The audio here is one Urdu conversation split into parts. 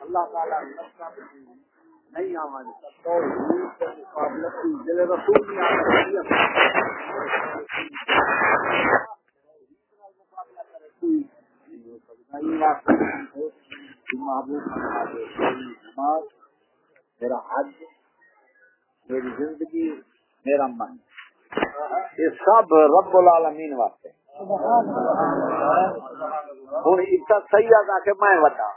اللہ تعالیٰ نہیں آواز رسول نماز، میرا حج، میری زندگی، میرا من۔ یہ سب رب العالمین واسطے۔ ہوں اتنا سید آ کے میں بتا۔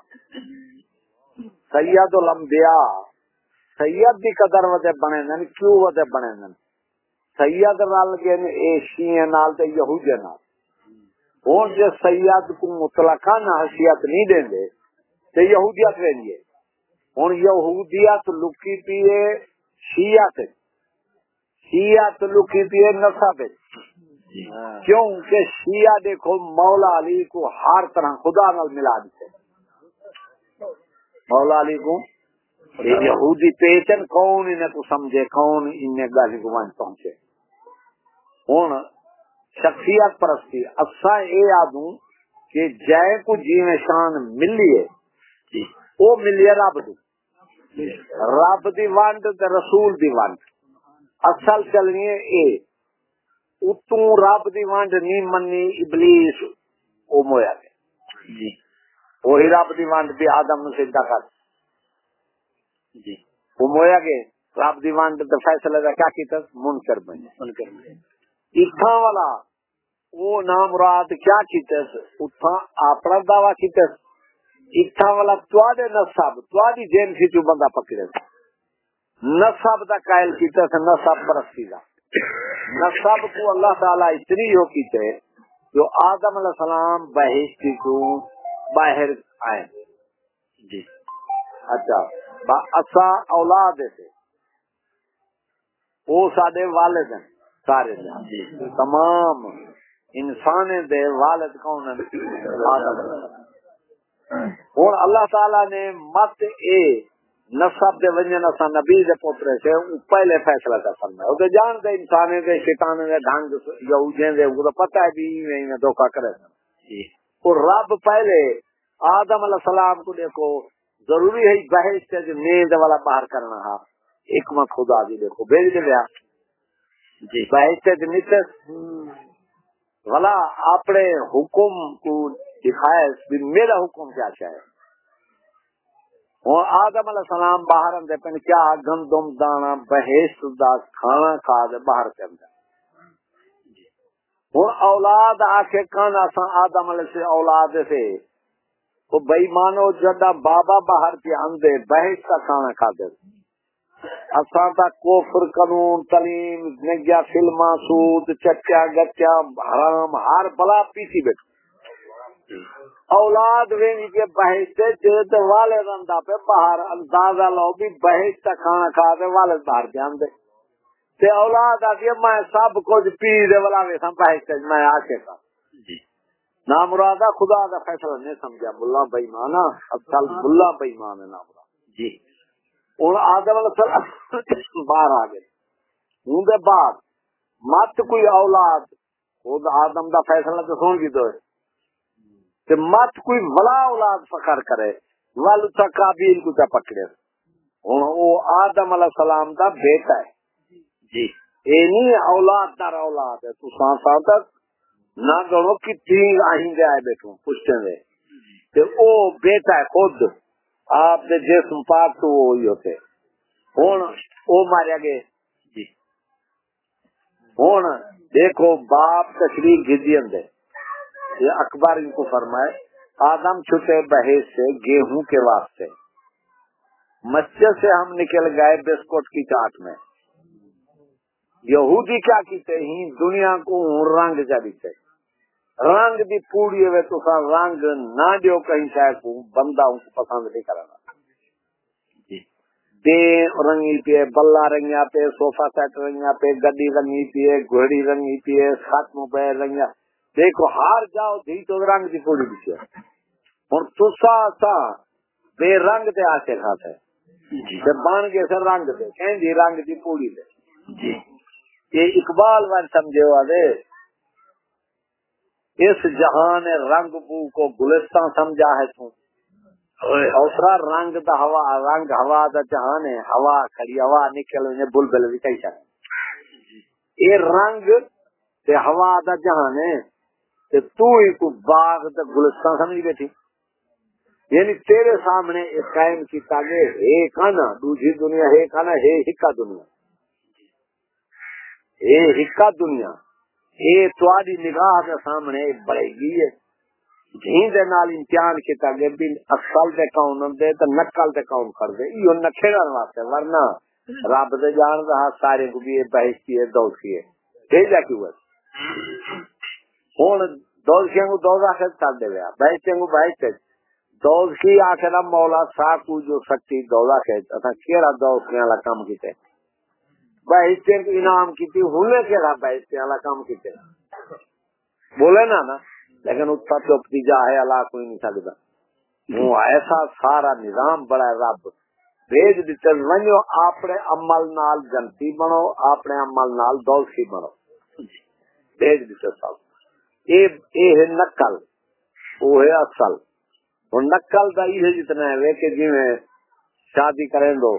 سید الانبیاء سید دی قدر ودے بنے نن، کیوں ودے بنے نن؟ سید نال کے اے شیعہ نال تے یہودیہ نال۔ ہوں جے سید کو مطلقاً حیثیت نہیں دیں دے، تے یہودیت رہنیے ہوں۔ یہودیت لکی پیے شیعت شیعت لکی پیے نصب کیوں کہ شیعہ دیکھو مولا علی کو ہر طرح خدا نال ملا دیتے مولا علی کو؟ یہودی پیچن کون انہیں کو سمجھے؟ کون انہیں گالی گوان پہنچے؟ ہوں شخصیت پرستی۔ اصا یہ آدوں کہ جائے کو جی شان ملی ہے۔ وہ ملی ہے رب دی۔ رب دی ونڈ تے رسول دی ونڈ اصل چلنی ہے اے۔ اتوں رب دی ونڈ نہیں منی ابلیس۔ او مویا گئے جی۔ وہی رب دی ونڈ بھی آدم نو سجدہ کر۔ جی۔ وہ مویا گئے رب دی ونڈ تے فیصلہ دا کیا کیتا؟ منکر بنے منکر بنے اتھا والا وہ نام مراد کیا کیتا اتھا اپنا دعویٰ کیتا اتھا والا تواڈی جین سی جو بندہ پکڑے نسب دا قائل کیتا ہے نسب پرستی دا نسب کو اللہ تعالی اتنی ہو کیتے جو آدم علیہ السلام بہشتی کو باہر آئے جی اچھا با اسا اولاد سے وہ سارے والد ہیں سارے جی تمام انسان دے والد کون آدم اور اللہ تعالی نے مت اے نصب دے ونجن اسا نبی دے پوترے سے پہلے فیصلہ کر فرمایا او تے جان دے انسان دے شیطان دے ڈھنگ یہودین دے وہ پتہ ہے بھی میں دھوکا کرے۔ جی۔ اور رب پہلے آدم علیہ السلام کو دیکھو ضروری ہے بحث سے جو نیند والا باہر کرنا ہے۔ حکمت خدا دی دیکھو بھیج دے لیا جی۔ بحث جو نتس والا اپنے حکم کو دکھائے بھی میرا حکم کیا چاہے وہ آدم علیہ السلام باہر اندے پن کیا گندم، دانا بحث دا کھانا کھا دے باہر کر دے ہوں اولاد آ کے کان آسان آدم علیہ سے اولاد سے، تو بئی مانو جدا بابا باہر کے اندے بحث کا کھانا کھا دے۔ اساں دا کوفر قانون، تعلیم نگیا فلما سود چچا گچا حرام، ہر بلا پیسی بیٹھو۔ اولاد وینی کے بحث سے جد والد اندا پہ باہر اندازہ لو بھی بحث کا کھانا کھا دے والد باہر کے اندے تے اولاد آتی میں سب کچھ پی دے والا میں سم بحث سے میں آکے کا جی۔ نام مرادا خدا دا فیصلہ نہیں سمجھا۔ بلا بے مانا اصل بلا بے مان ہے نام جی۔ اور آدم السلام باہر آ گئے۔ ہوں دے بعد مت کوئی اولاد خود آدم دا فیصلہ تو سن کی تو تے مت کوئی ولا اولاد فخر کرے ول تا قابیل کو تا پکڑے۔ ہن او آدم علیہ السلام دا بیٹا ہے۔ جی۔ اے نہیں اولاد دار اولاد ہے۔ تو سان سان تک نہ گنو کہ تین آئندے آئے بیٹھو پوچھتے ہیں۔ تے او بیٹا ہے خود آپ دے جسم پاک تو وہ ہوئی ہوتے۔ ہن او ماریا گئے۔ جی۔ ہن دیکھو باپ تشریف گھدی اندے یہ اکبر ان کو فرمائے آدم چھٹے بحث سے گیہوں کے واسطے۔ مسجد سے ہم نکل گئے بسکٹ کی چاٹ میں۔ یہودی کیا کیتے ہی دنیا کو رنگ جاتے رنگ دی پوڑی ہوئے تو رنگ نہ دیو کہیں شاید کو بندہ ان کو پسند نہیں کرنا دے رنگی پہ بلا رنگیا پہ سوفا سیٹ رنگیا پہ گڈی رنگی پہ گھوڑی رنگی پہ ختم پہ رنگیا دیکھو ہار جاؤ دھی تو رنگ دی پوڑی بھی ہوں تسا سا بے رنگ دے آتے کھاتے جی۔ بن گئے سر رنگ دے۔ کہ رنگ دی پوڑی دے۔ جی۔ یہ اقبال ون سمجھے والے اس جہان رنگ بو کو گلستان سمجھا ہے تو۔ دوسرا رنگ دا ہوا رنگ ہوا دا جہان ہے۔ ہوا کھڑی ہوا نکل بل بل بھی کئی سکتے یہ رنگ تے ہوا دا جہان ہے۔ تے تو ہی کو باغ دا گلستان سمجھ بیٹھی۔ یعنی تیرے سامنے ایک قائم کیتا گئے ایک آنا دوسری دنیا ایک آنا ہے ہکا دنیا۔ اے ہکا دنیا۔ اے تواڈی نگاہ دے سامنے بڑے گی ہے۔ جہیں دے نال امتحان کیتا گئے بھی اصل دے کون دے تے نقل دے کون کر دے۔ ایو نکھےڑن واسطے، ورنہ رب دے جان دا سارے کو بھی بہشتی ہے، دوستی ہے۔ بھیجا کیوں ہے؟ ہن دوسیاں کو دوزخ کر دے گیا بہشتیاں کو بہشت دوز کی آخر مولا سا کو جو سکتی دوزخ ہے اساں کیڑا دوز والا کام کیتے۔ بہشتے انعام کی ہوں کہڑا بہشتے والا کام کیتے۔ بولے نا نا، لیکن اتنا چپتی جا ہے، اللہ کوئی نہیں سکتا۔ وہ ایسا سارا نظام بڑا ہے، رب۔ بھیج دیتے ونجو اپنے عمل نال جنتی بنو، اپنے عمل نال دوسی بنو۔ بھیج دیتے سب۔ نقل وہ اصل۔ نقل کا جتنا جی شادی کریں دو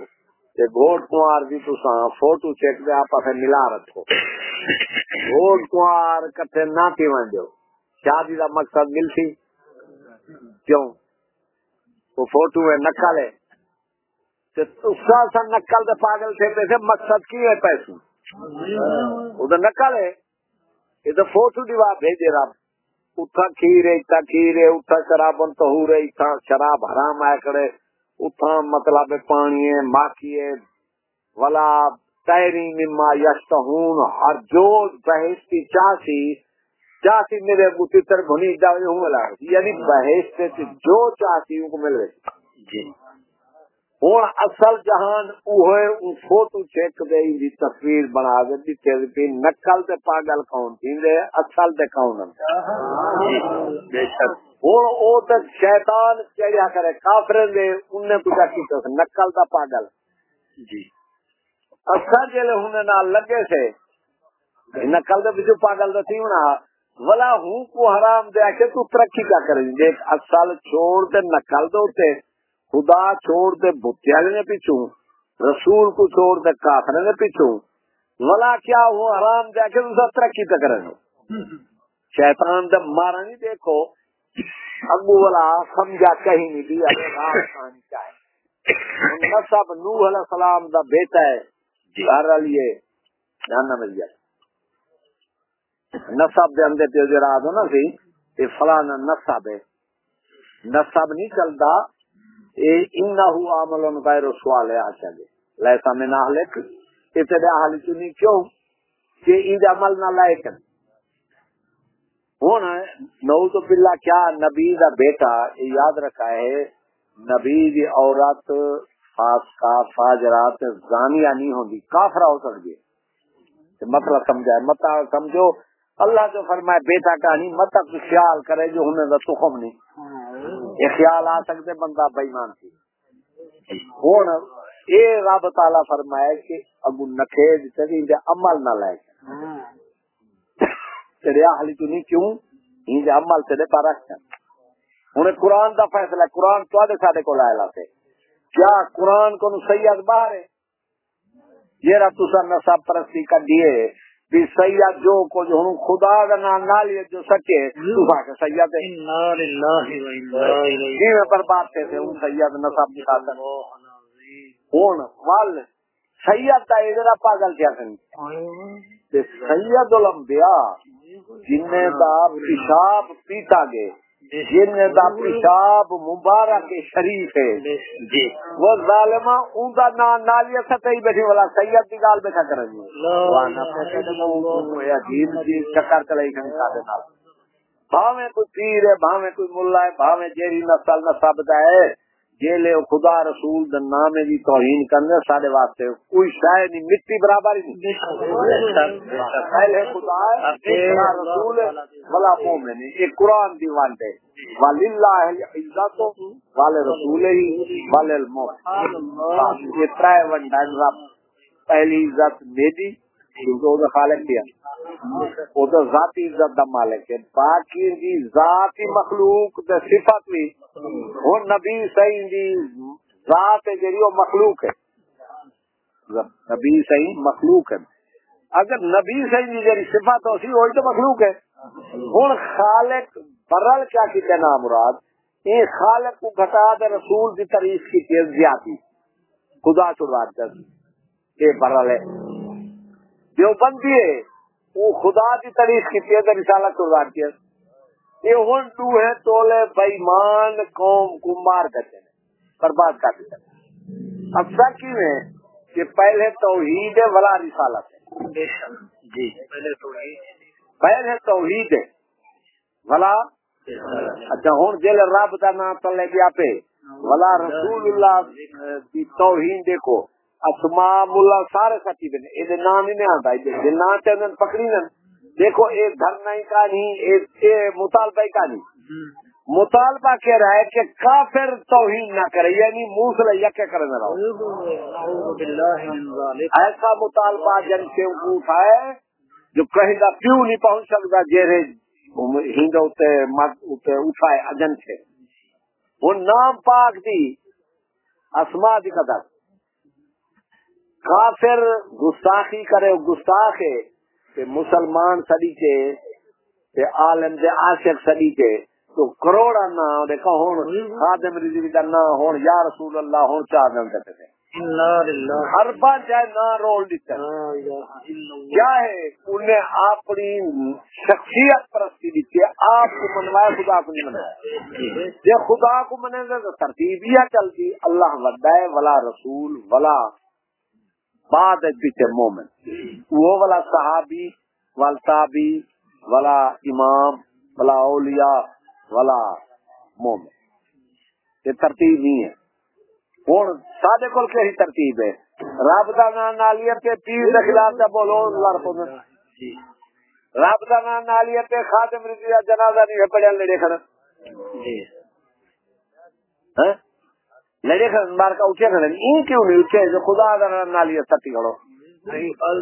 گوٹ کمار بھی تسا فوٹو چیک دے آپ ملا رکھو۔ گوٹ کمار کٹے نہ پی شادی کا مقصد ملتی کیوں؟ وہ فوٹو ہے، نقل ہے۔ نقل پاگل تھے پیسے مقصد کی ہے پیسے وہ نقل ہے۔ یہ فوٹو دیوا بھیجے رب اتھا کھیرے اتھا کھیرے اتھا شراب تو ہو اتھا شراب حرام آئے کرے اتھا مطلب پانی ہے ماکی ہے۔ ولا تیری مما یشتہون ہر جو بحث کی چاسی چاسی میرے ابو تر گھنی جاوے ہوں ملا۔ یعنی بحث سے جو چاسی ان کو مل رہی جی۔ ہوں اصل جہان وہ فوٹو چیک دے دی تصویر بنا دے دیتے دی نقل تے پاگل کون تھی؟ دے اصل تے کون جی، بے شک۔ ہوں او تے شیطان کیا کرے کافر دے انہیں کچھ کیتا نقل دا پاگل۔ جی۔ اصل جلے ہن نال لگے سے نقل دے وچ پاگل دا تھی ہونا۔ ولا ہوں کو حرام دے کے تو ترقی کا کریں دیکھ، اصل چھوڑ تے نقل دے خدا چھوڑ دے بتیالے نے پیچھو رسول کو چھوڑ دے کافر نے پیچھو ولا کیا وہ حرام دے کے دوسرا ترقی تک رہے شیطان دے مارا نہیں دیکھو۔ ابو والا سمجھا کہیں نہیں بھی ابھی راہ چاہے۔ نصب نوح علیہ السلام دا بیٹا ہے، گھر لیے جاننا مل جائے نصب دے اندر پیو جو رات ہو نا سی، یہ فلانا نصب ہے۔ نصب نہیں چلتا۔ انہو عمل غیر سوال ہے آچا گے لیسا میں نہ لکھ ابتدا حالی چنی کیوں؟ کہ عید عمل نہ لائے ہونا نو تو باللہ کیا نبی دا بیٹا یاد رکھا ہے، نبی دی عورت فاسقہ فاجرات زانیہ نہیں ہوندی کافرہ ہو سکتی مطلب سمجھا ہے مطلب سمجھو، اللہ جو فرمائے بیٹا کا نہیں مطلب خیال کرے جو ہمیں دا تخم نہیں۔ یہ خیال آ سکتے بندہ بےمان تھی۔ ہوں یہ رب تعالی فرمائے کہ ابو نکھے عمل نہ لائے۔ تیرے اہل تو نہیں کیوں؟ ان عمل تیرے پر رکھ ہوں قرآن دا فیصلہ، قرآن تو سارے کو لائے لاتے۔ کیا قرآن کو سید باہر ہے؟ یہ رب تو نشا پرستی کا دیے بھی سید جو کو جو ہوں خدا کا نام نہ لیے جو سچے صبح کے سید جی میں برباد تھے تھے ان سید نصب وال سید پاگل کیا کریں سید الانبیاء جن کا پیشاب پیتا گئے۔ جن کا پیشاب مبارک شریف ہے۔ جی۔ وہ ظالما ان کا نام نالیہ سطح بیٹھی والا سید کی گال بیٹھا عجیب چیز چکر چلائی نال۔ بھاویں کوئی پیر ہے بھاویں کوئی ملا ہے بھاویں جیری نسل نسب کا ہے۔ جیلے خدا رسول دے نام دی توہین کرنے سارے واسطے کوئی شاید نہیں مٹی برابر ہی نہیں۔ پہلے خدا ہے رسول بلا مومن یہ قرآن دی وانڈے وللہ عزت والے رسول ہی، والے الموت یہ ترائے ونڈا رب۔ پہلی عزت میری کیونکہ وہ خالق دیا وہ تو ذاتی عزت دا مالک ہے باقی دی ذاتی مخلوق دے صفت بھی۔ وہ نبی صحیح دی ذات ہے جڑی وہ مخلوق ہے۔ نبی صحیح مخلوق ہے۔ اگر نبی صحیح دی جڑی صفت ہو سی، وہی تو مخلوق ہے۔ ہن خالق برل کیا کیتے نا مراد؟ یہ خالق کو گھٹا دے رسول دی تعریف کی چیز زیادتی خدا چڑھا دس۔ یہ برل ہے۔ جو بندی ہے۔ وہ خدا کی تعریف کی رسالت گزار کیا۔ یہ ہن تو ہے تولے بےمان قوم کو مار کرتے ہیں برباد کر دیتے ہیں۔ افسر کی میں کہ پہلے توحید ہے ولا رسالت ہے۔ جی۔ پہلے توحید۔ پہلے توحید ہے۔ ولا؟ اچھا ہوں جل رب کا نام چلے گیا پہ ولا رسول اللہ کی توہین دیکھو۔ اسما ملا سارے سچی بنے یہ نام ہی نہیں آتا یہ نام چاہتے پکڑی نہ دیکھو یہ دھرنا ہی کا نہیں یہ مطالبہ کا نہیں مطالبہ کہہ رہا ہے کہ کافر توہین نہ کرے یعنی منہ سے یقہ کرنے رہو۔ ایسا مطالبہ جن سے اٹھائے جو کہیں گا کیوں نہیں پہنچ سکتا جیرے ہند اٹھائے اجن سے وہ نام پاک دی اسما دی قدر۔ کافر گستاخی کرے گستاخ ہے کہ مسلمان سڑی کے تے عالم دے عاشق سڑی کے تو کروڑا نہ دیکھا ہون خادم رضی کا نہ ہون یا رسول اللہ ہون چار دن کرتے تھے۔ ہر بار چاہے نہ رول دیتا کیا ہے؟ انہیں اپنی شخصیت پرستی دیتی ہے آپ کو منوایا خدا کو نہیں منوایا یہ خدا کو گا تو ترتیب یہ چلتی اللہ ودا ولا رسول ولا بعد پیچھے مومن وہ والا صحابی وال تابی والا امام والا اولیاء والا مومن. یہ ترتیب نہیں ہے. ہوں سادے کول کہی ترتیب ہے؟ رب کا نام نالیے پہ پیر کے خلاف جب بولو لڑ پو رب کا نام نالیے پہ خاتم رضی جنازہ نہیں ہے پڑھیا لڑے کھڑا لڑے کا اٹھے کھڑا این کیوں نہیں اٹھے جو خدا نام نالیے ستی کھڑو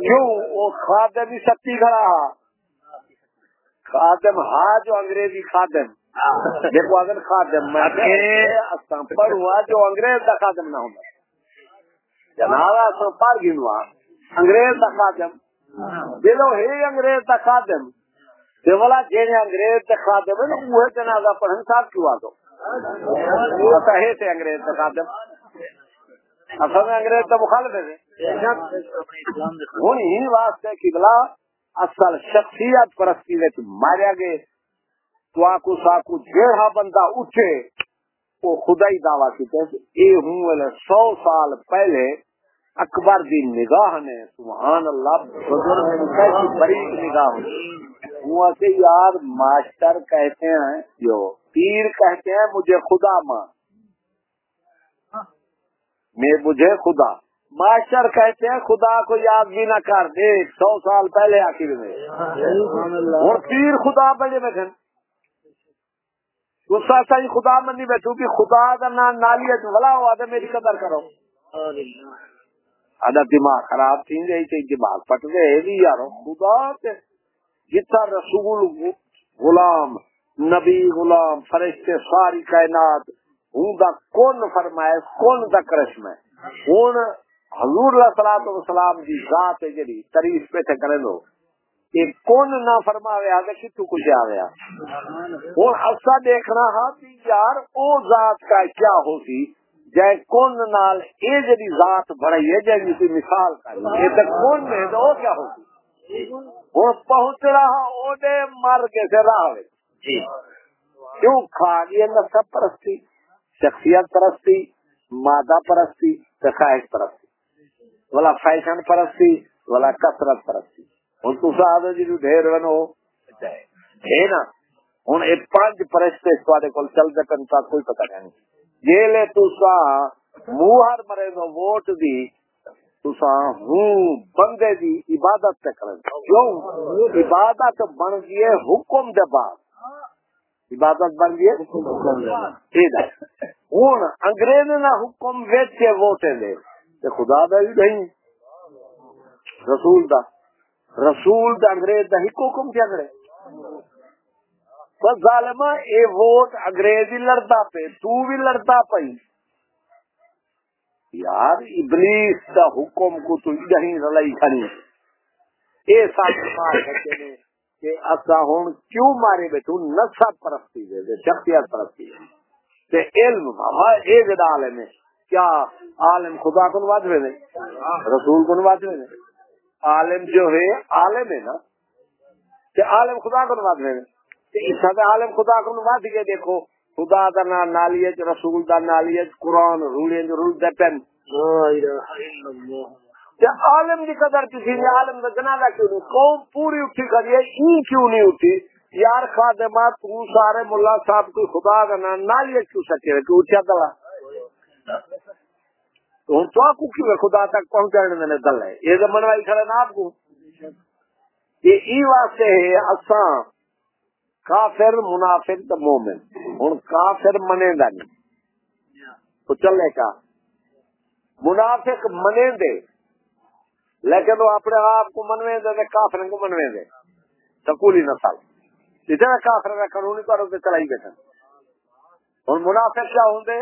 کیوں وہ خاتم ہی ستی کھڑا خاتم ہا جو انگریزی خاتم دیکھو اگر خادم میں پڑھوا جو انگریز کا خادم نہ ہونا جنابا سو پار گنوا انگریز کا خادم دلو ہے انگریز کا خادم دیولا جینے انگریز کا خادم ہے جنازہ پڑھن صاحب کیوں آ دو پتہ ہے تے انگریز کا خادم اصل میں انگریز کا مخالف ہے جی۔ ہوں ہی واسطے قبلہ اصل شخصیت پرستی وچ ماریا گئے۔ تو آکو ساکو جیڑا بندہ اٹھے، وہ خدا ہی دعویٰ کیتے اے ہوں سو سال پہلے اکبر دی نگاہ نے، سبحان اللہ، بزرگ کیسی بڑی نگاہ ہوئی۔ ہوا کہ یار، ماسٹر کہتے ہیں، جو پیر کہتے ہیں مجھے خدا ماں میں مجھے خدا۔ ماسٹر کہتے ہیں خدا کو یاد بھی نہ کر دے، سو سال پہلے آخر میں۔ اور پیر خدا بڑے میں غصہ صحیح خدا منی بیٹھو کہ خدا کا نام نالی ولا ہوا تو میری قدر کرو۔ ادا دماغ خراب تھی گئی تھی دماغ پٹ گئے۔ بھی یار خدا جتنا رسول غلام نبی غلام، فرشتے ساری کائنات، ہوں دا کون فرمائے، کون دا کرشم ہے ہوں حضور علیہ الصلوۃ والسلام دی ذات ہے جڑی، تعریف پہ تے کرے لو کہ کون نہ فرماوے، آگے کتو کچھ آیا اور اصا دیکھنا ہاں یار، او ذات کا کیا ہوتی جائے کون نال اے جڑی ذات بڑی ہے جائے کی جی مثال کا یہ تو کون میں تو کیا ہوتی وہ پہنچ رہا، او دے مر کے سے راہ جی۔ کیوں؟ کھا گیا نسب پرستی، شخصیت پرستی، مادہ پرستی خواہش پرستی۔ والا فیشن پرستی والا کثرت پرستی۔ ہوں تصا آدھے جی ڈھیر بنو ہے نا؟ ہوں یہ پانچ پرشتے تے کول چلتے پن تا کوئی پتہ نہیں۔ جیلے تسا موہر مرے نو ووٹ دی تسا ہوں بندے دی عبادت تے کرن۔ کیوں؟ عبادت بن گئی حکم دے بعد۔ عبادت بن گئی ٹھیک ہے۔ ہوں انگریز نہ حکم ویچ ووٹے دے تے خدا دا بھی نہیں۔ رسول دا۔ رسول دا انگریز دا ہی حکم کیا کرے؟ بس ظالما اے ووٹ انگریز ہی لڑتا پہ تو بھی لڑتا پئی۔ یار، ابلیس دا حکم کو تو یہی رلائی کھنی اے ساتھ مار سکتے نے کہ اسا ہن کیوں مارے بیٹھو نصب پرستی دے دے، شخصیت پرستی دے۔ تے علم بابا اے جدا عالم ہے۔ کیا عالم خدا کو واجبے نے؟ رسول کو واجبے نے؟ عالم جو ہے، عالم ہے نا۔ تے عالم خدا کو واجبے نے۔ عالم خدا کو ود کے دیکھو، خدا دا نا نالیج رسول دا نالیج قرآن رولے، رول دے پن عالم کی قدر کسی نے، عالم کا جنازہ کیوں نہیں؟ قوم پوری اٹھی کریے ای کیوں نہیں اٹھی؟ یار خادمہ تو سارے ملا صاحب کو خدا کا نام نا نالیج کیوں سکے کہ اٹھا دلا تو ہوں تو آپ کو کیوں خدا تک پہنچانے میں دل ہے۔ یہ تو منوائی کھڑے نا آپ کو۔ یہ ای واسطے ہے، اساں کافر، منافق تو مومن۔ ہوں کافر منے گا نہیں۔ تو چلے کا۔ منافق منے دے لیکن وہ اپنے آپ کو منوے دے کافر کو منوے دے۔ سکولی نسل اتنا کافر کا قانونی طور سے چلائی بیٹھا۔ ہوں منافق کیا ہوں دے؟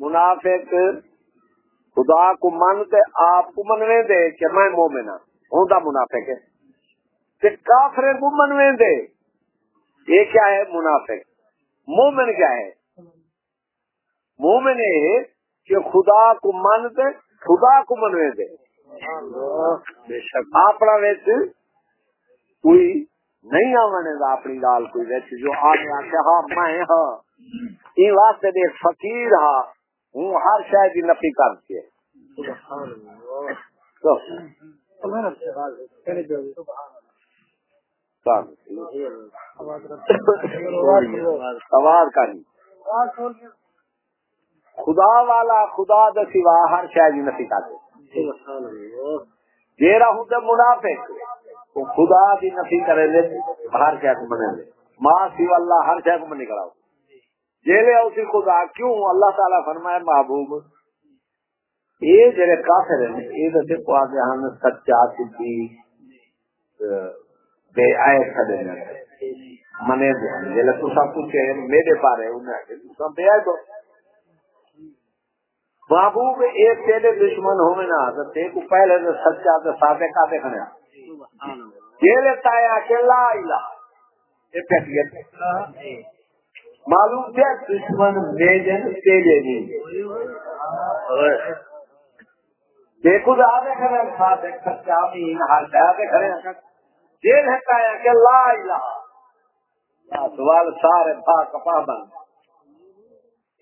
منافق خدا کو من دے آپ کو منوے دے کہ میں مومن ہاں۔ ہوں منافق ہے۔ تے کافر کو منوے دے۔ یہ کیا ہے؟ منافق۔ مومن کیا ہے؟ مومن یہ ہے کہ خدا کو من دے خدا کو منوے دے۔ اپنا ویچ کوئی نہیں آنے گا اپنی گال کوئی ویچ جو آنے آتے ہاں میں ہاں۔ یہ واسطے دے فقیر ہاں ہوں ہر شاید ہی نفی کرتی ہے آواز کا خدا والا خدا دا سوا ہر شاید نفی کرتے جیرا ہوں تو منافق۔ تو خدا دی نفی کرے لے، ہر شاید منے لے۔ ماں سوا اللہ ہر شاید من نکلا جیلے اسی خدا، کیوں؟ اللہ تعالیٰ فرمائے محبوب۔ یہ جڑے کافر ہیں یہ تو دیکھو آگے ہم سچا سچی بے آئے کھڑے منے جلے تسا پوچھے میرے بارے انہیں تسا بے آئے تو محبوب ایک تیرے دشمن ہوئے نا، تو تے کو پہلے تو سچا تو ساتھے کاتے کھڑے یہ لیتا ہے کہ لا الہ۔ یہ پیٹیے معلوم کیا دشمن میجن تیرے نہیں دیکھو آدھے کھڑے ساتھے سچا مین ہر آدھے کھڑے یہ رہتا ہے کہ لا الہ۔ سوال سارے با کپا بند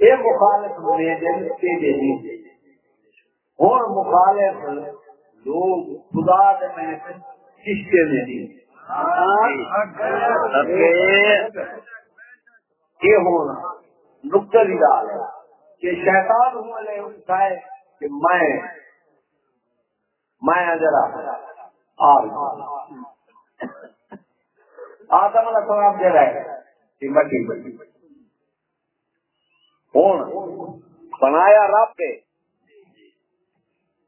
یہ مخالف میجن تیرے نہیں اور مخالف لوگ خدا دے میں کشتے میں نہیں یہ ہونا نقطہ بھی ڈال ہے کہ شیطان ہوں لے اٹھائے کہ میں میں ذرا آ آدم کا سواب دے رہا ہے کہ مٹی بٹی ہوں بنایا رب کے۔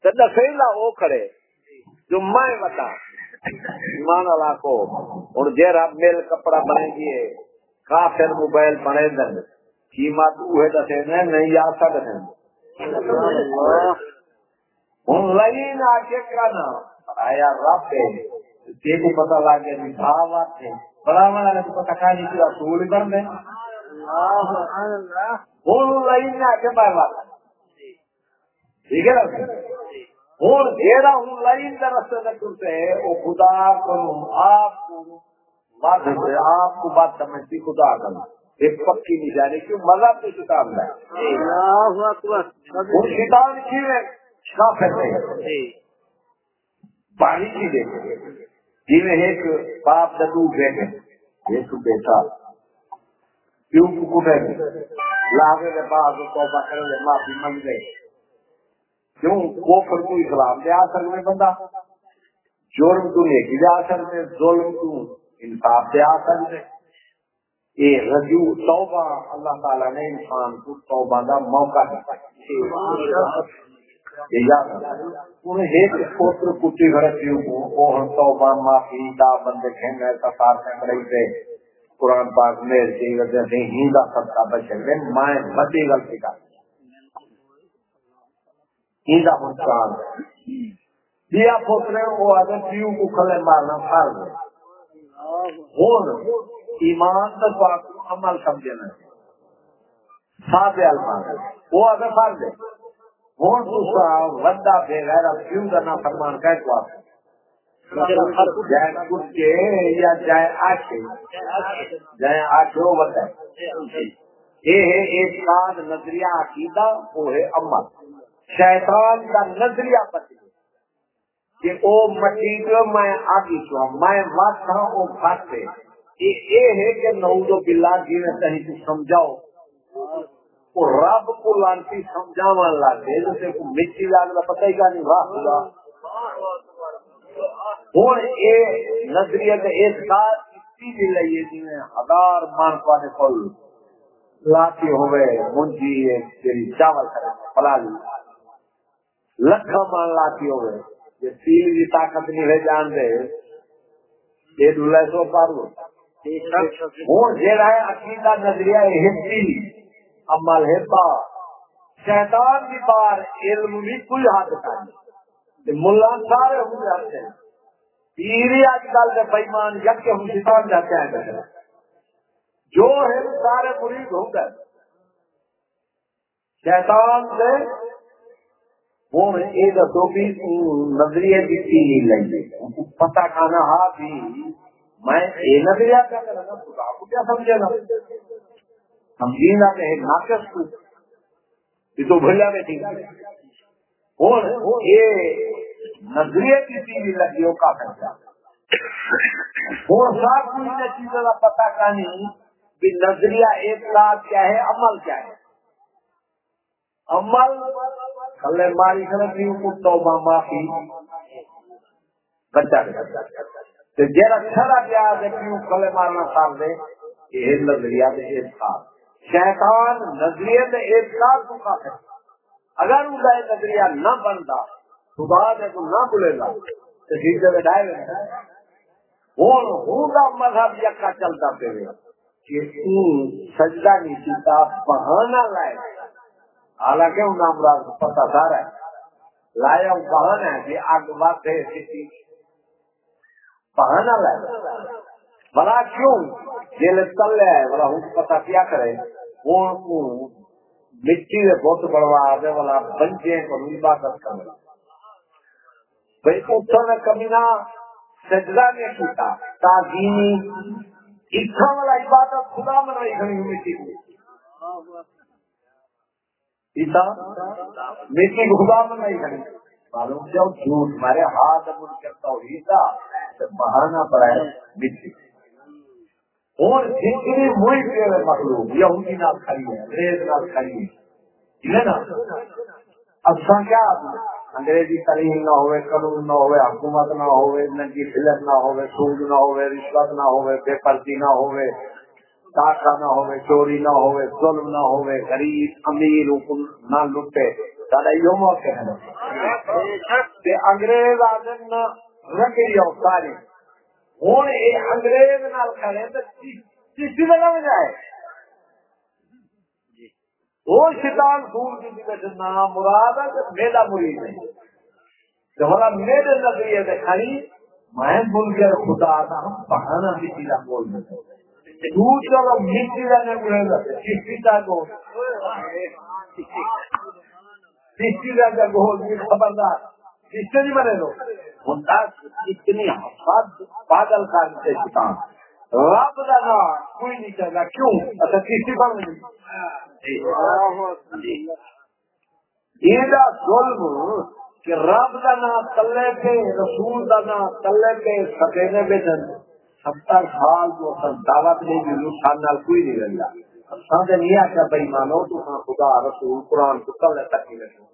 دسیلا وہ کھڑے، جو میں بتا ایمان والا کو ہوں جی رب میل کپڑا بنے گی کافر موبائل بنے دن قیمت وہ دسے نے، نہیں آ سکتے ہوں لائن آ کے کرنا آیا رب کو پتا لگ گیا نکاح بات ہے بڑا بڑا تو پتا کھا نہیں رسول کر دیں ہوں لائن آ کے پائے والا ٹھیک ہے ہوں جیڑا ہوں لائن کا رستے تک ٹرتے وہ خدا کو آپ کو بات آپ کو بات سمجھتی خدا کرنا ایک پکی نشانی کیوں مذہب تو کتاب ہے وہ کتاب کی ہے کی دے جی میں ایک باپ ددو بیٹے ایک بیٹا کیوں کو بیٹھے کے بعد توبہ کرے معافی منگ دے کیوں وہ پھر کوئی اسلام دے آ سکتے بندہ جرم تو نیکی دے آ سکتے ظلم تو انصاف دے آ سکتے یہ رجوع توبہ اللہ تعالی نے انسان کو توبہ کا موقع دیا پوتر کٹی گھر توبہ معافی دا بندے کھینے قرآن پاک میرے کی وجہ سے ہی سب کا بچے گئے میں بڑی غلطی کر ہیندا نقصان دیا پوترے وہ آگے پیو کو کھلے مارنا فرض ہوں ایمان تک عمل سمجھنا ساتھ المان وہ آگے فرض ہے۔ ہوں تو وڈا بے غیرہ پیو کا نہ فرمان کہ تو آپ جائے یا جائے جائے وہ بتائے جی۔ یہ ہے اعتقاد نظریہ عقیدہ، وہ ہے عمل۔ شیطان کا نظریہ بچے کہ او مٹی میں آگی چھو میں مات ہوں وہ پھاٹے یہ ہے کہ نعوذ باللہ جی نے کہیں تو سمجھاؤ۔ وہ رب کو لانتی سمجھاوا لگے، جیسے مٹی لاگ پتہ ہی کا نہیں، واہ ہوں یہ نظریت اعتقاد کسی بھی لئیے جی ہزار مان پانے پل لاتی ہوئے منجی تیری چاول کرے، پلا لی لکھا مان لاتی ہوئے۔ یہ تیل کی طاقت نہیں ہے جان دے۔ یہ دلہ سو پار لو ہوں جیڑا ہے عقیدہ نظریہ ہندی، عمل ہے بار شیطان کی بار علم بھی کوئی حد کا ملا سارے ہوں جاتے ہیں۔ پیری آج کل کے بےمان یک ہم شیطان جاتے ہیں جو ہے سارے مرید ہو گئے شیطان سے وہ یہ دسو بھی نظریے کی تین لیں گے پتا کھانا ہاں بھی میں یہ نظریہ کیا کروں گا خدا کو کیا سمجھے گا؟ سمجھی نہ کہ ناقص کو یہ تو بھلیا میں ٹھیک اور یہ نظریے کی تین لگی ہو کا کرتا وہ سب کچھ چیزوں کا پتا کا نہیں کہ نظریہ ایک لاکھ کیا ہے، عمل کیا ہے۔ عمل کلے ماری کرتی ہوں توبہ معافی۔ بچہ جرا چھڑا کیا ہے کیوں کلے مارنا سال دے یہ نظریہ دے ایک سال شیطان نظریے دے ایک سال تو کا ہے اگر ان کا نظریہ نہ بنتا خدا نے تو نہ بولے گا، تو ٹھیک جگہ ڈائے گا ہوں ہوں کا مذہب یکا چلتا پہ کہ سجدہ نہیں سیتا بہانا لائے۔ حالانکہ ان امراض کو پتا سارا ہے۔ لایا بہانا ہے کہ آگ بات ہے بہانا لائے۔ بڑا کیوں؟ جیل چل رہا ہے، بڑا ہوں پتا کیا کرے۔ وہ مٹی میں بہت بڑوا آنے والا بنچے کو عبادت کر بھائی اٹھو میں کمینا سجدہ نے کیتا تعظیمی اچھا والا عبادت خدا میں نہیں کھڑی مٹی کو مٹی خدا میں نہیں کھڑی معلوم جب جھوٹ مارے ہاتھ من کرتا ہوں بہانا پڑا ہے مٹی اور جتنی موئی پیڑ مخلوق یہودی نال کھڑی ہے ریز نال کھڑی ہے نا اب کیا انگریزی تعلیم نہ ہوئے قانون نہ ہوئے حکومت نہ ہوئے ننگی فلت نہ ہوئے سود نہ ہوئے رشوت نہ ہوئے بے پرتی نہ ہوئے ڈاکہ نہ ہوئے چوری نہ ہوئے ظلم نہ ہوئے غریب امیر حکم نہ لٹے دادا یہ موقع ہے انگریز آدم نہ رکھ لیا سارے ہوں یہ انگریز نال کھڑے تو کسی جگہ میں جائے وہ شیطان سور کی نام مراد ہے میرا مرید نہیں جب میرے نظریے سے میں بول کر خدا تھا ہم بہانا بھی چیزا بول دیتے نہیں بولے کو کا بھی خبردار۔ کس سے نہیں بنے لو اتنی حد پاگل کر سے شیطان۔ رب کا نام کوئی نہیں چاہتا کیوں اچھا کسی یہ ظلم کہ رب کا نام پہ رسول کا نام کلے پہ سکینے پہ ستر سال جو دعوت نہیں دی نقصان نال کوئی نہیں رہا نہیں آتا بھائی مانو تو ہاں خدا رسول قرآن کو تک ہی رکھو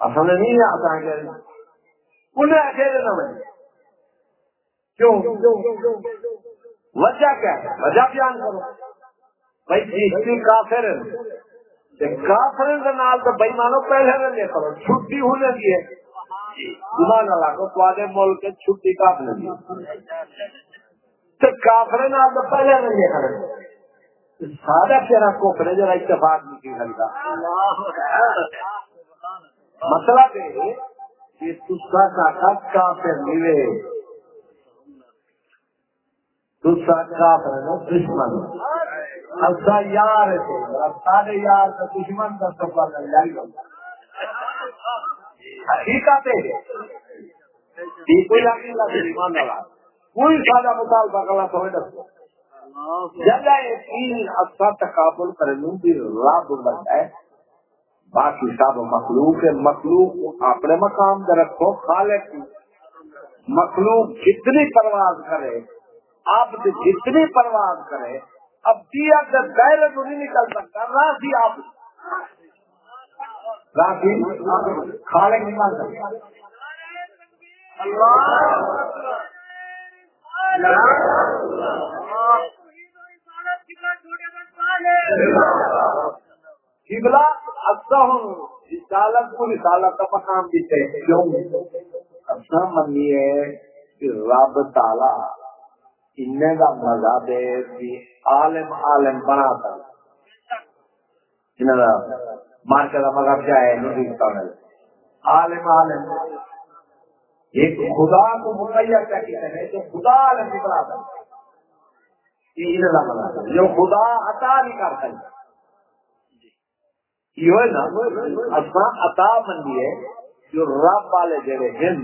اصل نہیں آتا ہے انہیں اکیلے نہ بنے کیوں؟ وجہ کیا ہے؟ وجہ بیان کرو۔ بھائی جیستی کافر کافر کے نال تو بھائی پہلے نہ کرو چھٹی ہونے کی ہے۔ ایمان اللہ کو تواڈے ملک چھٹی کافر دی تو کافر نال تو پہلے نہ لے کرو سادہ تیرا کوپرے جرا اتفاق نہیں کی مسئلہ یہ کہ تسا کا کافر ملے دشمن اسا یار ہے سارے یار کا دشمن کا سفر حقیقت کوئی سادہ مطالبہ کرنا تو جب تین اچھا تقابل کرنے کی ہے، باقی سب مخلوق ہے۔ مخلوق اپنے مقام رکھو، خالق مخلوق جتنی پرواز کرے۔ آپ سے جتنی پرواز کرے اب دیا کا دائرے تو نہیں نکل سکتا راسی آپ۔ راسی خالق نکال سکتا اللہ قبلہ ہوں رسالت کو رسالت کا مقام دیتے ہیں کیوں اچھا منی ہے کہ رب تالا ان مذہب عالم عالم بنا تھا مارکے کا مذہب کیا ہے عالم عالم. ایک خدا کو مقیہ کیا کہتے ہیں کہ خدا عالم کی بنا تھا جو خدا عطا نہیں کر سکتا یہ نا اصا عطا مندی ہے، جو رب والے جڑے ہیں،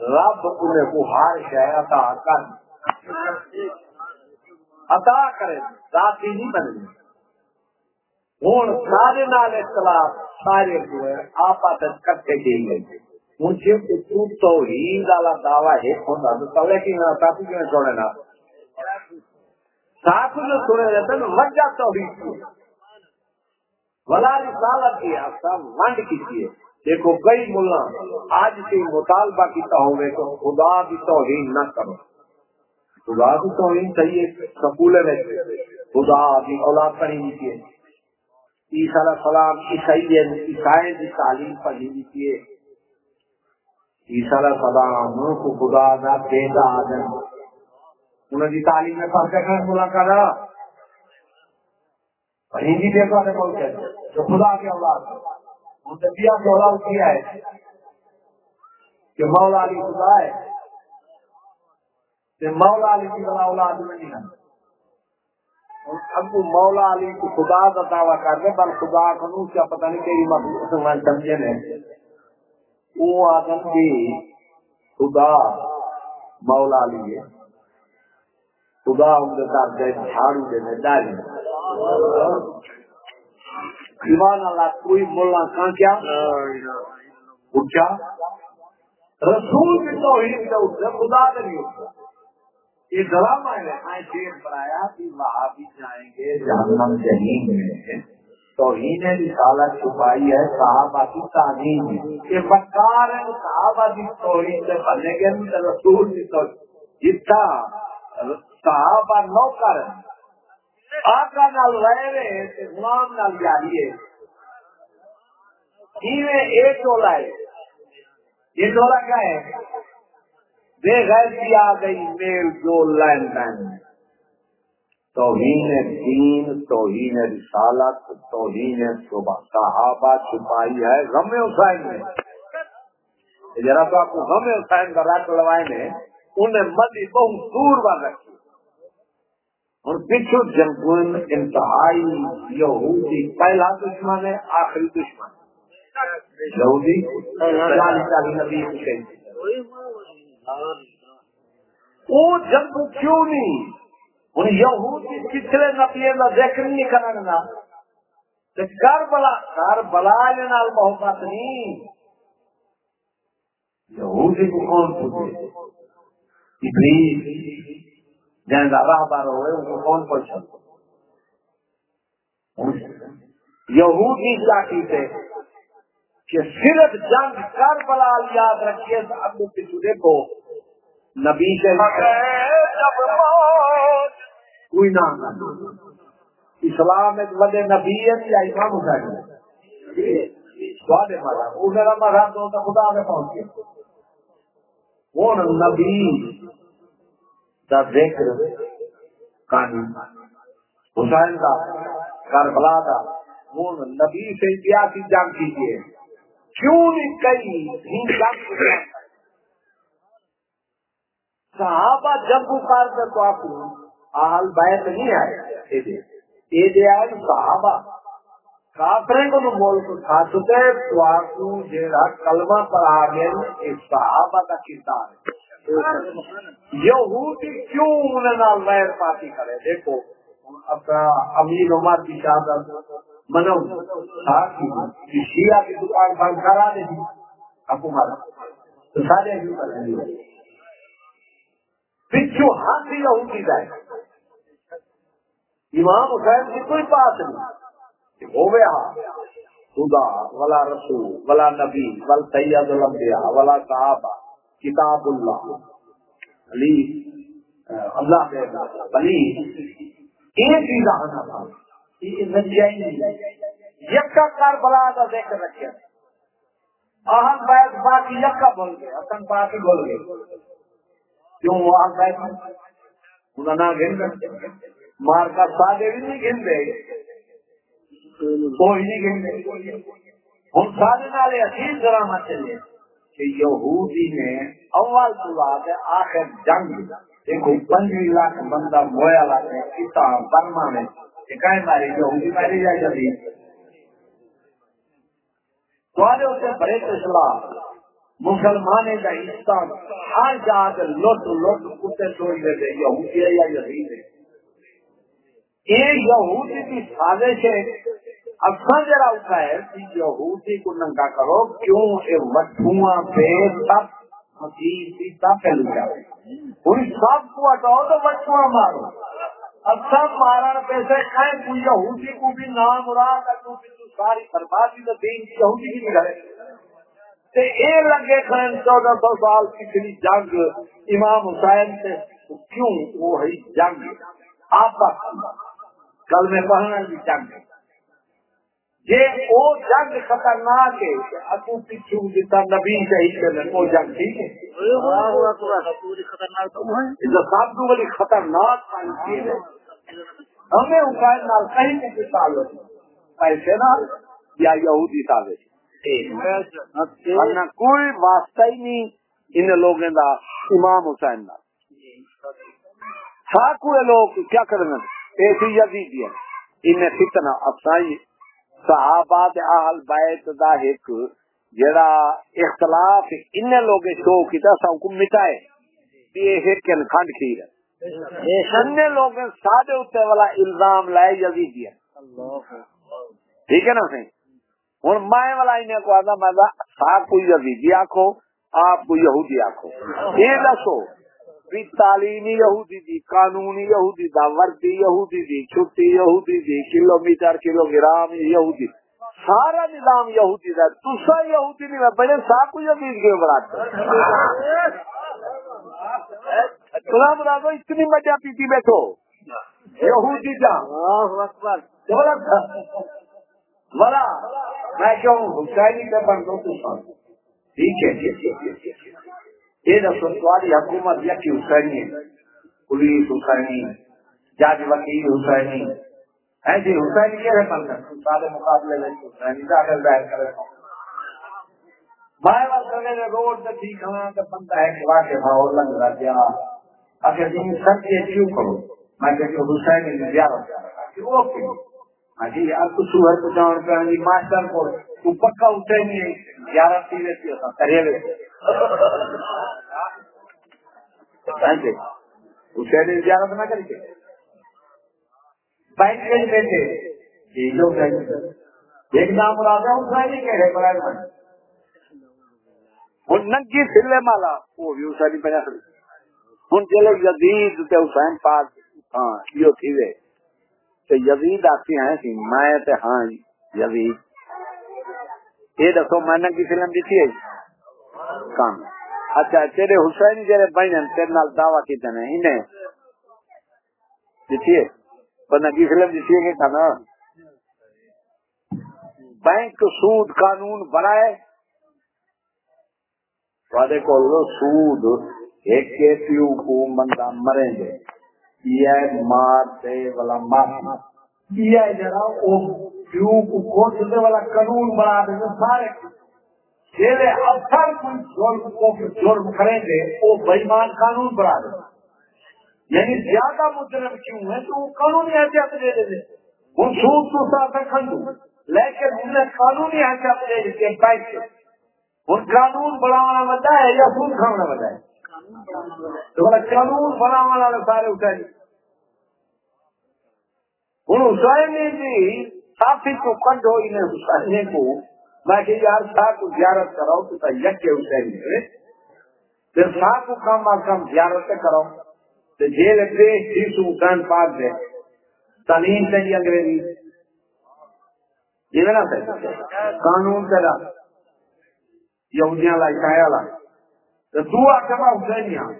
رب انہیں کو ہر شہ عطا کر عطا کرے ذاتی نہیں بنے ہوں سارے نال اختلاف سارے جو ہے آپس کٹے گئی گئے مجھے تو توحید والا دعویٰ ہے ہوتا تو لیکن کافی کیوں چھوڑے نا ساتھ جو سنے رہتے ہیں وجہ توحید کی ولا رسالت کی آسا ونڈ کیجیے دیکھو کئی ملا آج سے مطالبہ کیتا ہوئے تو خدا کی توہین نہ کرو خدا کی توہین صحیح سکول میں خدا کی اولاد پڑھی لیجیے عیسیٰ علیہ السلام عیسائی عیسائی کی تعلیم پڑھی لیجیے عیسیٰ علیہ السلام کو خدا نہ بیٹا آدم۔ انہوں نے تعلیم میں فرق ہے بولا کر رہا ہندی دیکھو نے بول کے جو خدا کے اولاد۔ ان سے دیا کے اولاد کیا ہے؟ کہ مولا علی خدا ہے۔ مولا علی کی بنا اولاد نہیں ہے۔ اب وہ مولا علی کو خدا کا دعویٰ کر رہے بل خدا کو کیا پتہ نہیں کہ مسلمان سمجھے نے وہ آدم کی خدا مولا علی ہے۔ خدا ان کے ساتھ گئے جھاڑو دینے ڈالیں ایمان اللہ کوئی مولا کہاں کیا؟ اٹھا رسول بھی تو ہی سے اٹھے خدا نہیں اٹھا یہ ڈرامہ ہے ہاں شیر بنایا کہ وہاں بھی جائیں گے، جہنم جہین میں توہین رسالت چھپائی ہے، صحابہ کی تعلیم یہ بکار ہے صحابہ کی توہین سے بننے کے رسول کی تو جتنا صحابہ نوکر آقا نال رہ رہے غلام نال جاری ہے۔ ایویں ایک ٹولا ہے۔ یہ ٹولا کیا ہے؟ بے غیرتی آ گئی، میل جو لین دین توہین دین، توہین رسالت، توہین صبح۔ صحابہ چھپائی ہے، غم حسین میں ذرا تو آپ کو غم حسین کا رات لوائے نے، انہیں مدی بہت دور بن رکھی۔ اور پچھو جنگون انتہائی یہودی، پہلا دشمن ہے، آخری دشمن۔ یہودی نبی وہ جنگ کیوں نہیں؟ ان یہودی پچھلے نبی کا ذکر نہیں کرنا۔ کر بلا کر بلا نال محبت نہیں۔ یہودی کو کون پوچھے؟ ابلیس جن راہ بار ہوئے، ان کو کون یہودی کہ صرف جنگ کر بلال یاد رکھیے اب کسی دیکھو نبی کے کوئی نام اسلام ایک بڑے نبی ہے یا امام حسین وہ میرا مذہب تو خدا میں پہنچ گیا۔ ہوں نبی؟ ذکر حسین کا کربلا کا ہوں نبی سے کی جنگ کیجیے صحابہ جب پکارتے تو آپ آل بیت نہیں آئے۔ یہ دے آئے صحابہ۔ کافرے کو ملک کھاتے تو آپ جیڑا کلمہ پر آ گئے صحابہ کا کردار ہے۔ یہودی کیوں انہیں ویر پاتی کرے؟ دیکھو، اپنا امیر عمر کی شہادت مطلب، منو شیعہ کی دکان بند کرا دے دی حکومت تو سارے پچھو ہاتھ یہودی جائے۔ امام حسین کی کوئی بات نہیں۔ ہو گیا۔ خدا، ولا رسول، ولا نبی ول سید الانبیاء، ولا صحابہ، کتاب اللہ۔ علی اللہ کے علی ایک چیز آنا تھا یکا کار بلا رکھے۔ اہم بیت باقی یکا بول گئے، حسن باقی بول گئے۔ کیوں وہ بیت انہوں گھن مار کا سادے بھی نہیں گھن دے۔ کوئی نہیں گھن دے۔ ہم سادے نالے ڈرامہ چلے۔ کہ یہودی نے اول آخر جنگ، دیکھو پنجی لاکھ بندہ مویا لاتے کتاب برما میں کہیں ماری یہودی ماری جائے تھوڑے اسے بڑے اسلام مسلمان کا حصہ ہر جا کے لٹ لٹ کتے چھوڑ دیتے یہودی ہے یا یزید ہے یہ یہودی کی سازش ہے۔ اصل جرا اٹھا ہے کہ یہودی کو ننگا کرو، کیوں؟ یہ مٹھواں پہ سب مسیح کی پھیل جائے پوری سب کو ہٹاؤ تو مٹھواں مارو۔ اچھا مارا پیسے کھائے کوئی یہودی کو بھی نام مراد تو ساری بربادی تو دین کی یہودی کی ملے تے اے لگے کھائیں چودہ سو سال پچھلی جنگ امام حسین سے کیوں وہ ہے جنگ؟ آپ کل میں پڑھنا بھی جی جنگ۔ یہ وہ جنگ خطرناک ہے اتو پیچھو جتا نبی شہید کرنے وہ جنگ ٹھیک ہے۔ سب کو بڑی خطرناک ہمیں حسین نال کہیں نہیں تعلق۔ پیسے نال یا یہودی تعلق۔ کوئی واسطہ ہی نہیں ان لوگوں کا امام حسین نال۔ ساکو لوگ کیا کرنا ایسی یزیدی ہے انہیں فتنہ افسائی صحابہ دے اہل بیت دا ایک جڑا اختلاف ان لوگ شو کیتا سو کو مٹائے۔ یہ ایک کن کھنڈ کھیر ہے۔ ان لوگ سادے اوتے والا الزام لائے یزیدی ٹھیک ہے نا سی ہن میں والا انہیں کو آدا میں دا صاحب کو یزیدی آکھو آپ کو یہودی آکھو یہ دسو بھی تعلیمی یہودی دی قانونی یہودی دا وردی یہودی دی چھٹی یہودی دی کلو میٹر کلو گرام یہودی۔ سارا نظام یہودی دا دوسرا یہودی نہیں بڑے صاحب کو یہودی کے برات خدا برادو اتنی مجھا پیتی بیٹھو۔ یہودی جا۔ بڑا میں کیوں حسینی کا بندوں تو ٹھیک ہے۔ حکومت یکی حسینی پولیس حسینی جج وکیل حسینی ہے جی حسینی کیا ہے سارے مقابلے میں ظاہر ظاہر کرے روڈ ٹھیک ہے کہ واقع اگر تم سب یہ کیوں کرو میں کیوں اوکے جی اب سوہر کو جان ماسٹر کو تو پکا حسینی ہے تیرے سے کرے زیارت نہ کری بینک میں بیٹھے ایک نام راجا کہہ رہے برائے ہوں ننگی سلے مالا وہ بھی ہوں چلے یزید تے حسین پاک ہاں یہ تھی وے یزید آتی ہیں سی میں تے ہاں یزید یہ دسو میں نے کی فلم دیتی ہے کام اچھا تیرے حسین جڑے بہن تیرے نال دعوی کیتے نے؟ انہیں دیتی ہے بندہ کی فلم دیتی ہے کہ کنا بینک سود قانون بنائے۔ وعدے کو سود، ایک کے پیو کو بندہ مریں گے؟ یہ مار دے والا مار۔ یہ جرا وہ پیو کو کوٹ دے والا قانون بنا دے سارے۔ جیلے افسر کوئی ظلم کو جرم کریں گے، وہ بےمان قانون بنا دے یعنی زیادہ مجرم کیوں ہے تو وہ قانونی احتیاط دے دے وہ سود تو ساتھ کھنڈو لیکن انہیں قانونی احتیاط دے دے بینک ہوں قانون بنانا بتا ہے یا سود کھانا بتا ہے؟ تو قانون بنانا سارے اٹھائے۔ ہوں حسین جی کافی کو کڈ ہو انہیں حسین کو۔ میں کہ یار شاہ کو زیارت کراؤ تو یک حسین پھر شاہ کو کم از کم زیارت کراؤ تو جیل پہ سیسو گن پاک دے تعلیم چاہیے انگریزی یہ نا قانون کرا یہودیاں لائی کھایا لا تو تو آ حسین یہاں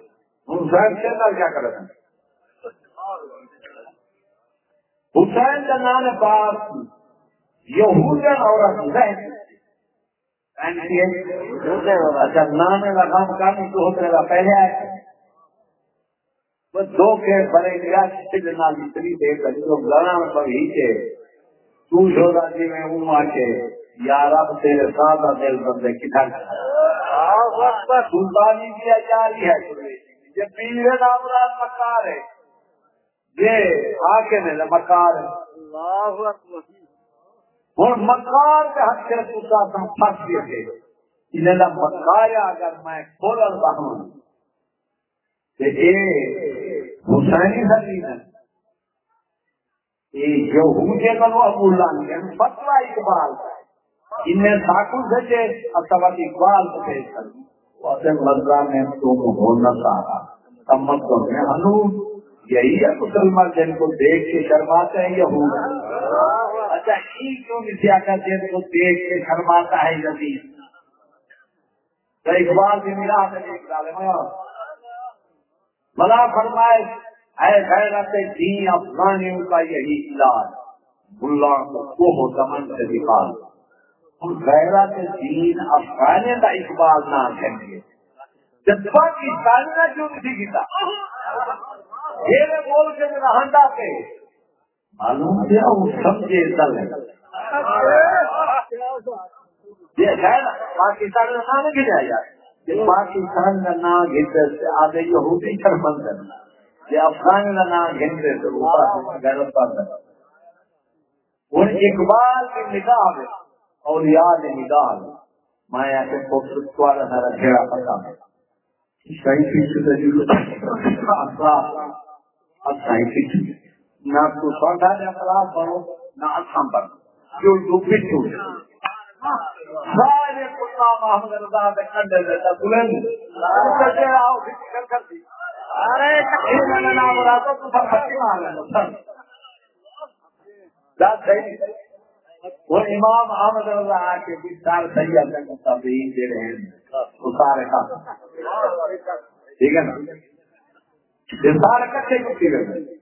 حسین کے اندر کیا کرے حسین کا نام پاس یہودین عورت حسین اچھا نام کام تو ہوتے گا پہلے آئے۔ وہ دو کے بڑے گیا سجنا جتنی دے کر جو گلا پر ہی کے تو شودا جی میں ہوں آ کے یا رب تیرے سادہ دل بندے کدھر سلطانی بھی جاری ہے۔ یہ پیر نام مکار ہے۔ یہ آگے میں مکار ہے۔ ہوں مکار کے حق سے پوچھا تھا پھنس گئے انہیں مکاریا اگر میں کھولن رہا حسینی سلیم ہے یہ ابو اقبال انہیں ساکو سے اقبال سے واسے میں تم ہونا سارا کو میں ہنو یہی ہے مسلمان جن کو دیکھ کے شرماتے ہیں، یہود۔ اچھا یہ کیوں مسیا کا کو دیکھ کے شرماتا ہے یزید تو اقبال بھی ملا ہاں۔ بلا فرمائے، اے غیرت دین افغانیوں کا یہی علاج۔ ملا کو ہو دمن سے نکال غیرت دین افغان کا اقبال نہ کہیں گے جب پاکستانی نہ کیوں نہیں گیتا یہ بول کے میرا ہنڈا پہ معلوم کیا وہ سمجھے دل ہے پاکستان کا نام گرا جائے پاکستان کا نام گرتے سے آگے یہودی شرمند ہے یہ افغان کا نام گھنٹے سے غیرت پر ان اقبال کی نگاہ میں اور یاد نگاہ میں میں ایسے خوبصورت والا سارا گھیرا پتا ہے صحیح فیصد صحیح فیصد نہ تو سوڈا نے اخلاق بنو نہ اچھا بنو جو جو پچھو سارے کتا محمد رضا کے کنڈے دیتا بلند۔ کٹے آؤ فکر کر دی۔ ارے کہیں میں نے نام رہا تو تو سب بچی مار رہے صحیح۔ وہ امام احمد رضا آ کے بستار سید کا تبدیل دے رہے ہیں۔ وہ سارے کا ٹھیک ہے نا؟ یہ سارے کچھ کچھ رہے میرے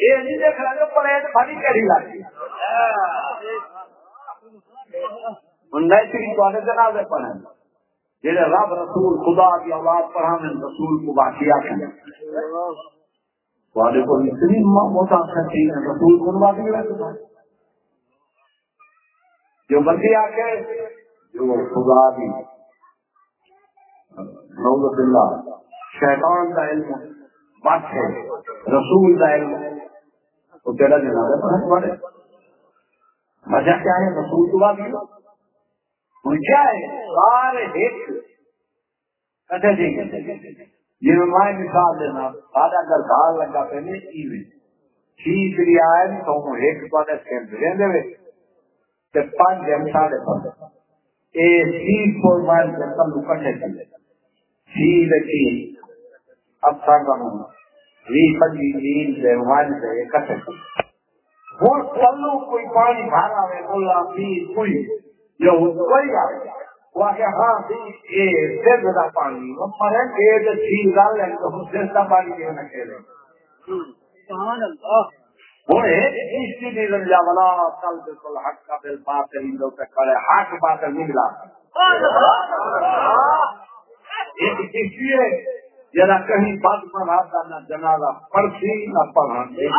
یہ نہیں دیکھ رہا پلیٹ جنازے پڑھیں۔ رب رسول خدا کی اولاد پڑھانے رسول کو کو اتنی ہے رسول کو باقی رہتا جو بندی آ کے جو خدا کی نوزت اللہ شیطان کا علم بات ہے، رسول کا علم۔ تو تیرا جنازہ پڑھنے والے وجہ کیا ہے؟ رسول تو کیا ہے؟ سارے ایک۔ جی۔ میں مثال دینا۔ اگر لگا پہلے ایویں۔ ٹھیک ہے تو ایک تے پانچ ساڑھے اے سی فور مائل سے کٹے چلے۔ سی لکی اب ہوں وہ چلو کوئی پانی بھارا ہے بولا پی کوئی جو کوئی آئے وہ کہ ہاں بھی یہ سر کا پانی وہ مرے گے تو ٹھیک گل ہے تو ہم سر کا پانی دینا کہہ سبحان اللہ ہوں اس کی نہیں رنجا والا کل بالکل حق کا بل بات لوگ تک کرے حق بات نہیں ملا اس لیے ذرا کہیں پڑھا تھا نہ جنازہ پڑھی نہ پڑھا چیز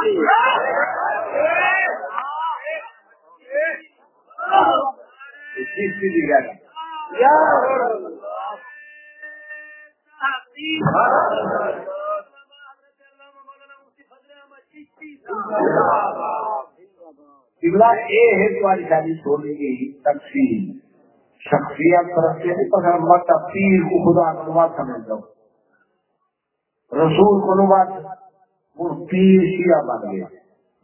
کی اے ہے تمہاری شادی چھوڑنے کی تقسیم۔ شخصیت طرف سے نہیں مت تفسیر کو خدا بات سمجھ جاؤ رسول کو بات وہ پیر شیعہ بن گیا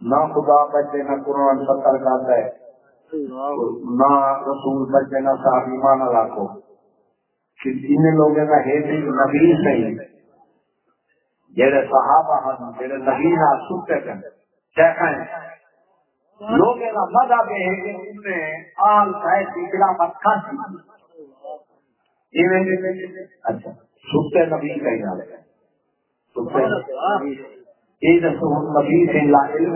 نہ خدا بچے، نہ قرآن ستر کرتا ہے۔ نہ رسول بچے، نہ صاحب ایمان رکھو ان لوگوں کا ہے نبی صحیح جڑے صحابہ ہیں، جڑے نبی نہ ستے ہیں کیا لوگ مذہب ہے کہ ان میں آل صاحب کی خلافت کھانسی۔ اچھا ستے نبی کا ہی ہے ستے یہ دسو نبی سے لا علم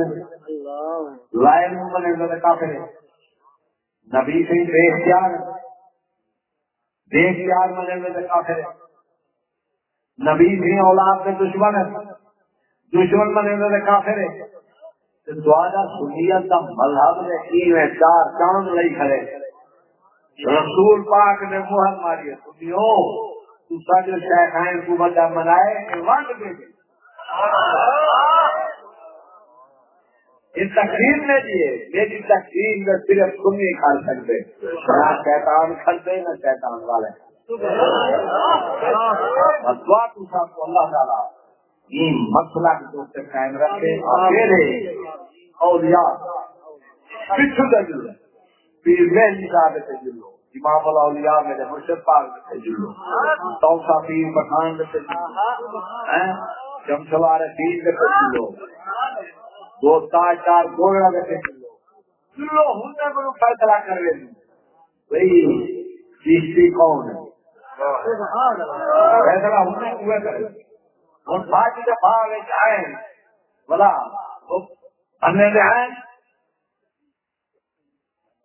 لا علم کافر ہے نبی سے بے اختیار بے اختیار کافر ہے نبی سے اولاد کے دشمن ہے دشمن بنے تو کافر ہے دوارا سنیت کا مذہب نے کی چار چاند لئی کھڑے رسول پاک نے محل ماری سنیو تو جو شیخائن کو بندہ منائے ونڈ دے دے اس تقریر میں دیے میری تقریر میں صرف تم ہی کھا سکتے نہ شیطان کھلتے نہ شیطان والے دعا تو صاحب کو اللہ تعالیٰ یہ مسئلہ کے طور سے قائم رکھے میرے اولیاء پچھو دل پیر میں نکال سے جلو امام الاولیاء میرے مرشد پاک توسا پیر پیر جلو دو تاج چار گوڑا ہوں کو فیصلہ کر بھائی چیشتی کون ہے؟ فیصلہ ہونے ہوئے کرے۔ اور باقی کے بھاگ آئے بلا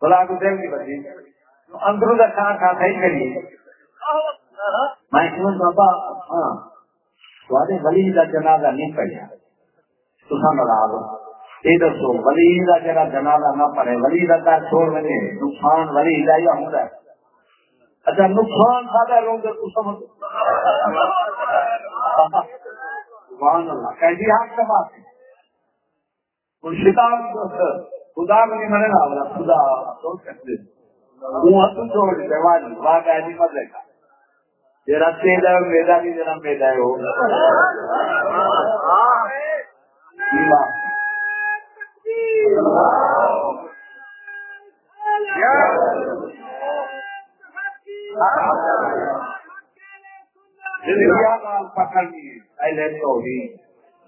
بلا کو دیکھ نہیں بچی اندروں کا کھانا کھاتا ہی کریے میں بابا ہاں تھوڑے ولی کا جنازہ نہیں پڑیا۔ تو لگا دو یہ دسو ولی کا جگہ جنازہ نہ پڑے۔ ولی کا گھر چھوڑ دیں نقصان ولی کا یا ہوتا ہے۔ اچھا نقصان سادہ لوگ تو سمجھ سبحان اللہ۔ کیسی آپ کا بات؟ ہے خدا کو نہیں منے نا خدا تو کہتے وہ تو چھوڑ واہ کا نہیں مت لگا تیرا میرا بھی تیرا میرا ہو پکڑنی ہے پہلے تو ہی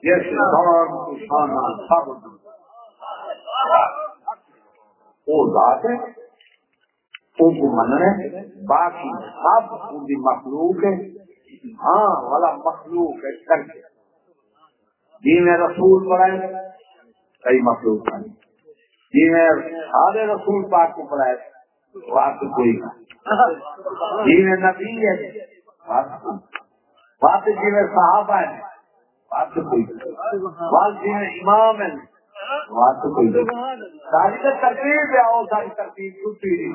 یہ شان کشانا سب وہ ذات ہے۔ ان کو مننے باقی سب ان کی مخلوق ہے۔ ہاں والا مخلوق ہے کر کے جی رسول پڑھائے کئی مخلوق ہے جی میں سارے رسول پاک کو پڑھائے بات کوئی جی میں نبی ہے، بات بات جی میں صحابہ ہے، بات کوئی بات جی میں امام ہے۔ ساری کا ترتیب ہے اور ساری ترتیب چھٹی نہیں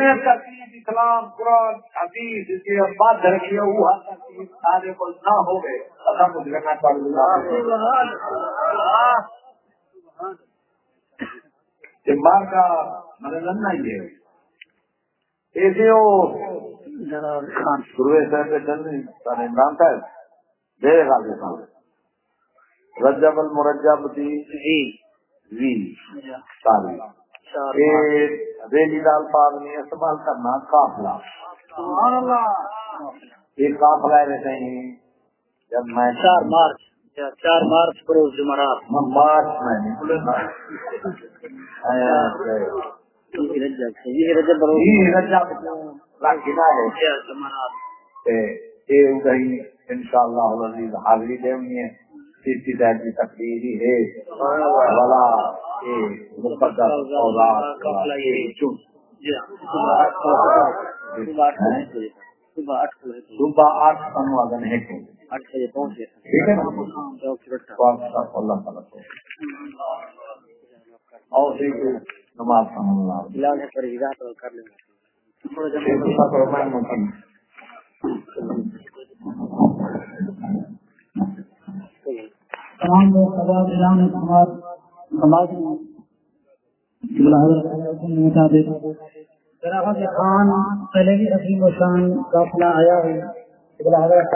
میں ترتیب اسلام قرآن حدیث کے وہ سارے کو نہ ہو گئے۔ کا مطلب لڑنا ہی ہے۔ ایسے ہو شروع سے چلنے سارے عمران صاحب رجب المرجب دی وی ساری۔ ریلی دال پاک نے استعمال کرنا قافلہ۔ یہ قافلہ رہتے ہیں۔ جب میں چار مارچ۔ چار مارچ بروز جمعرات۔ میں مارچ میں یہ رجب بروز یہ رجب ہے۔ جمعرات۔ یہ انشاءاللہ العزیز حاضری دینی ہے طرح کی تقریر ہی ہے۔ مقدس اولاد یہ چون صبح آٹھ بجے ہے۔ آٹھ ٹھیک ہے۔ نا اللہ تعالیٰ کو اور نماز بلال ہے کر لیں ٹھیک ہے سب رحمان مکم تمام لوگ سوال اعلان ہمار سماج میں خان پہلے بھی عظیم و شان قافلہ آیا ہے